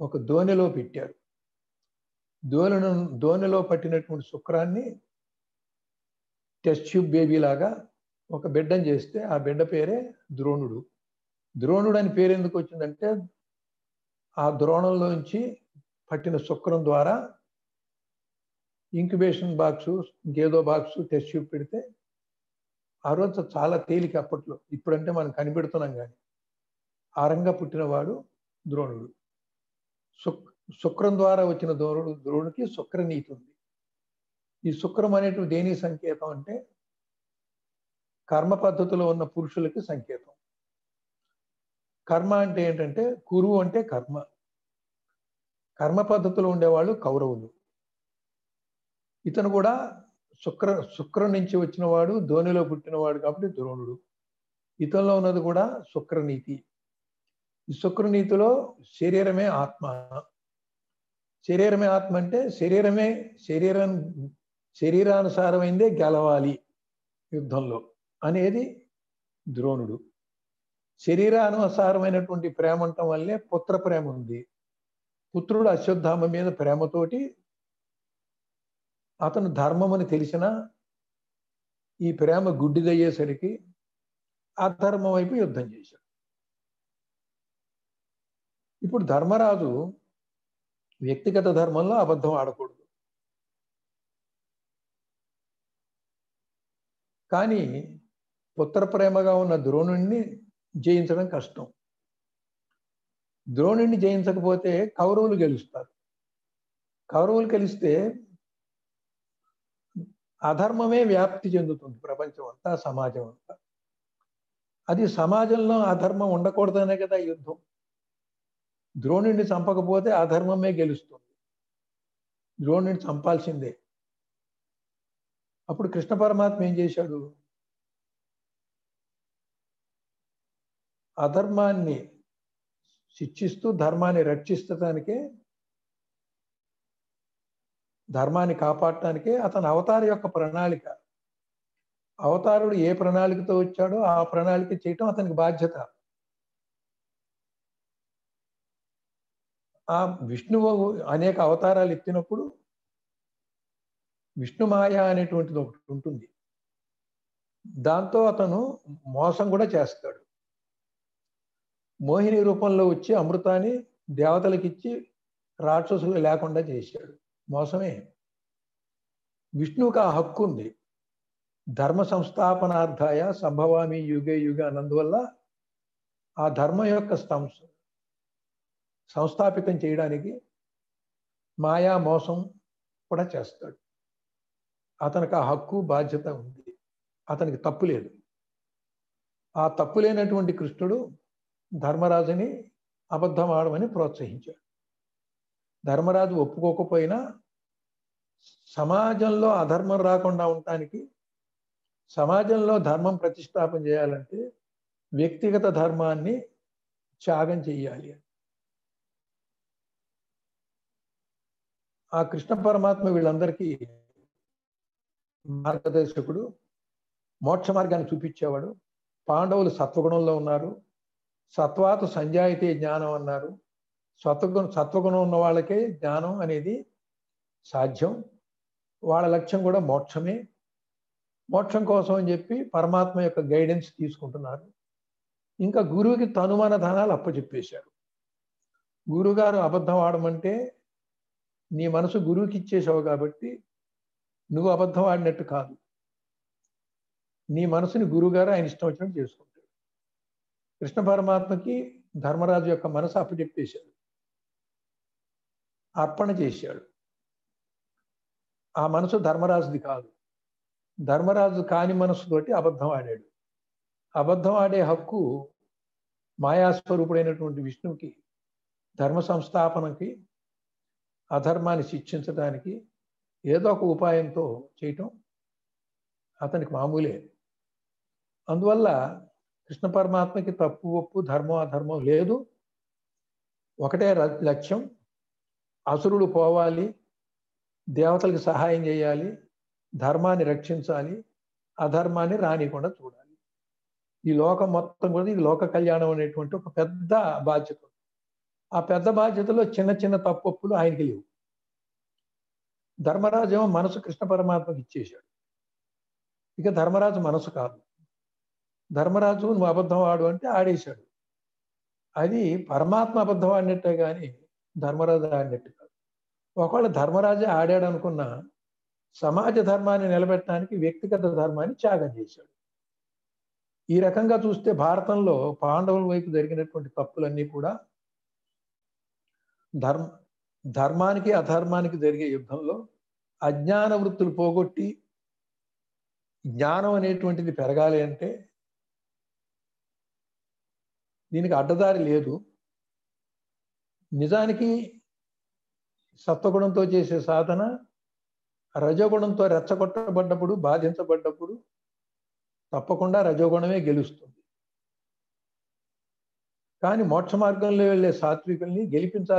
ఒక దోణిలో పెట్టారు. దోణను దోణిలో పట్టినటువంటి శుక్రాన్ని టెస్ట్ ట్యూబ్ బేబీ లాగా ఒక బిడ్డను చేస్తే ఆ బిడ్డ పేరే ద్రోణుడు. ద్రోణుడు అని పేరు ఎందుకు వచ్చిందంటే ఆ ద్రోణంలోంచి పట్టిన శుక్రం ద్వారా ఇంక్యుబేషన్ బాక్సు ఇంకేదో బాక్సు టెస్ట్ ట్యూబ్ పెడితే ఆ రోజు చాలా తేలిక అప్పట్లో. ఇప్పుడంటే మనం కనిపెడుతున్నాం కానీ ఆ రంగా పుట్టినవాడు ద్రోణుడు. శుక్ శుక్రం ద్వారా వచ్చిన ద్రోణుడు ద్రోణుడికి శుక్రనీతి ఉంది. ఈ శుక్రం అనేటువంటి దేని సంకేతం అంటే కర్మ పద్ధతిలో ఉన్న పురుషులకి సంకేతం. కర్మ అంటే ఏంటంటే కురువు అంటే కర్మ. కర్మ పద్ధతిలో ఉండేవాళ్ళు కౌరవులు. ఇతను కూడా శుక్ర శుక్రం నుంచి వచ్చినవాడు ధోనిలో పుట్టినవాడు కాబట్టి ద్రోణుడు ఇతనిలో ఉన్నది కూడా శుక్రనీతి. ఈ శుక్రనీతిలో శరీరమే ఆత్మ. శరీరమే ఆత్మ అంటే శరీరమే శరీరం శరీరానుసారమైందే గెలవాలి యుద్ధంలో అనేది ద్రోణుడు. శరీరానుసారమైనటువంటి ప్రేమ ఉండటం వల్లే పుత్ర ప్రేమ ఉంది. పుత్రుడు అశ్వత్థామ మీద ప్రేమతోటి అతను ధర్మమని తెలిసిన ఈ ప్రేమ గుడ్డిదయ్యేసరికి అధర్మం వైపు యుద్ధం చేశాడు. ఇప్పుడు ధర్మరాజు వ్యక్తిగత ధర్మంలో అబద్ధం ఆడకూడదు. కానీ పుత్ర ప్రేమగా ఉన్న ద్రోణుణ్ణి జయించడం కష్టం. ద్రోణుణ్ణి జయించకపోతే కౌరవులు గెలుస్తారు. కౌరవులు గెలిస్తే అధర్మమే వ్యాప్తి చెందుతుంది ప్రపంచం అంతా సమాజం అంతా. అది సమాజంలో అధర్మం ఉండకూడదనే కదా యుద్ధం. ద్రోణుడిని చంపకపోతే అధర్మమే గెలుస్తుంది. ద్రోణుడిని చంపాల్సిందే. అప్పుడు కృష్ణ పరమాత్మ ఏం చేశాడు? అధర్మాన్ని శిక్షిస్తూ ధర్మాన్ని రక్షిస్తడానికే ధర్మాన్ని కాపాడటానికే అతని అవతార యొక్క ప్రణాళిక. అవతారుడు ఏ ప్రణాళికతో వచ్చాడో ఆ ప్రణాళిక చేయటం అతనికి బాధ్యత. ఆ విష్ణువు అనేక అవతారాలు ఎత్తినప్పుడు విష్ణుమాయ అనేటువంటిది ఒకటి ఉంటుంది. దాంతో అతను మోసం కూడా చేస్తాడు. మోహిని రూపంలో వచ్చి అమృతాన్ని దేవతలకు ఇచ్చి రాక్షసులు లేకుండా చేశాడు. మోసమే. విష్ణువుకు ఆ హక్కు ఉంది. ధర్మ సంస్థాపనార్థాయ సంభవామి యుగే యుగ అన్నందువల్ల ఆ ధర్మం యొక్క సంస్థాపితం చేయడానికి మాయా మోసం కూడా చేస్తాడు. అతనికి ఆ హక్కు బాధ్యత ఉంది. అతనికి తప్పు లేదు. ఆ తప్పు లేనటువంటి కృష్ణుడు ధర్మరాజుని అబద్ధం ఆడమని ప్రోత్సహించాడు. ధర్మరాజు ఒప్పుకోకపోయినా సమాజంలో అధర్మం రాకుండా ఉండటానికి సమాజంలో ధర్మం ప్రతిష్టాపన చేయాలంటే వ్యక్తిగత ధర్మాన్ని త్యాగం చేయాలి అని. ఆ కృష్ణ పరమాత్మ వీళ్ళందరికీ మార్గదర్శకుడు మోక్ష మార్గాన్ని చూపించేవాడు. పాండవులు సత్వగుణంలో ఉన్నారు. సత్వాత సంజాయితే జ్ఞానం అన్నారు. సత్వగుణ సత్వగుణం ఉన్న వాళ్ళకే జ్ఞానం అనేది సాధ్యం. వాళ్ళ లక్ష్యం కూడా మోక్షమే. మోక్షం కోసం అని చెప్పి పరమాత్మ యొక్క గైడెన్స్ తీసుకుంటున్నారు. ఇంకా గురువుకి తనుమాన ధనాలు అప్పచెప్పేశారు. గురువుగారు అబద్ధం ఆడమంటే నీ మనసు గురువుకి ఇచ్చేసావు కాబట్టి నువ్వు అబద్ధం ఆడినట్టు కాదు. నీ మనసుని గురువుగారు ఆయన ఇష్టం వచ్చినట్టు చేసుకుంటాడు. కృష్ణ పరమాత్మకి ధర్మరాజు యొక్క మనసు అప్పచెప్పేశాడు అర్పణ చేశాడు. ఆ మనసు ధర్మరాజుది కాదు. ధర్మరాజు కాని మనసుతోటి అబద్ధం ఆడాడు. అబద్ధం ఆడే హక్కు మాయాస్వరూపుడైనటువంటి విష్ణువుకి ధర్మ సంస్థాపనకి అధర్మాన్ని శిక్షించడానికి ఏదో ఒక ఉపాయంతో చేయటం అతనికి మామూలే. అందువల్ల కృష్ణ పరమాత్మకి తప్పు ఒప్పు ధర్మం అధర్మం లేదు. ఒకటే లక్ష్యం. అసురుడు పోవాలి దేవతలకు సహాయం చేయాలి ధర్మాన్ని రక్షించాలి అధర్మాన్ని రానికుండా చూడాలి. ఈ లోకం మొత్తం కూడా ఇది లోక కళ్యాణం అనేటువంటి ఒక పెద్ద బాధ్యత. ఆ పెద్ద బాధ్యతలో చిన్న చిన్న తప్పొప్పులు ఆయనకి లేవు. ధర్మరాజు ఏమో మనసు కృష్ణ పరమాత్మకి ఇచ్చేశాడు. ఇక ధర్మరాజు మనసు కాదు. ధర్మరాజు నువ్వు అబద్ధం ఆడు అంటే ఆడేశాడు. అది పరమాత్మ అబద్ధం ఆడినట్టే కానీ ధర్మరాజు ఆడినట్టు కాదు. ఒకవేళ ధర్మరాజే ఆడాడు అనుకున్న సమాజ ధర్మాన్ని నిలబెట్టడానికి వ్యక్తిగత ధర్మాన్ని త్యాగం చేశాడు. ఈ రకంగా చూస్తే భారతంలో పాండవుల వైపు జరిగినటువంటి తప్పులన్నీ కూడా ధర్మ ధర్మానికి అధర్మానికి జరిగే యుద్ధంలో అజ్ఞాన వృత్తులు పోగొట్టి జ్ఞానం అనేటువంటిది పెరగాలి అంటే దీనికి అడ్డదారి లేదు. నిజానికి సత్వగుణంతో చేసే సాధన రజోగుణంతో రెచ్చగొట్టబడ్డప్పుడు బాధించబడ్డప్పుడు తప్పకుండా రజోగుణమే గెలుస్తుంది. కానీ మోక్ష మార్గంలో వెళ్ళే సాత్వికుల్ని గెలిపించాలి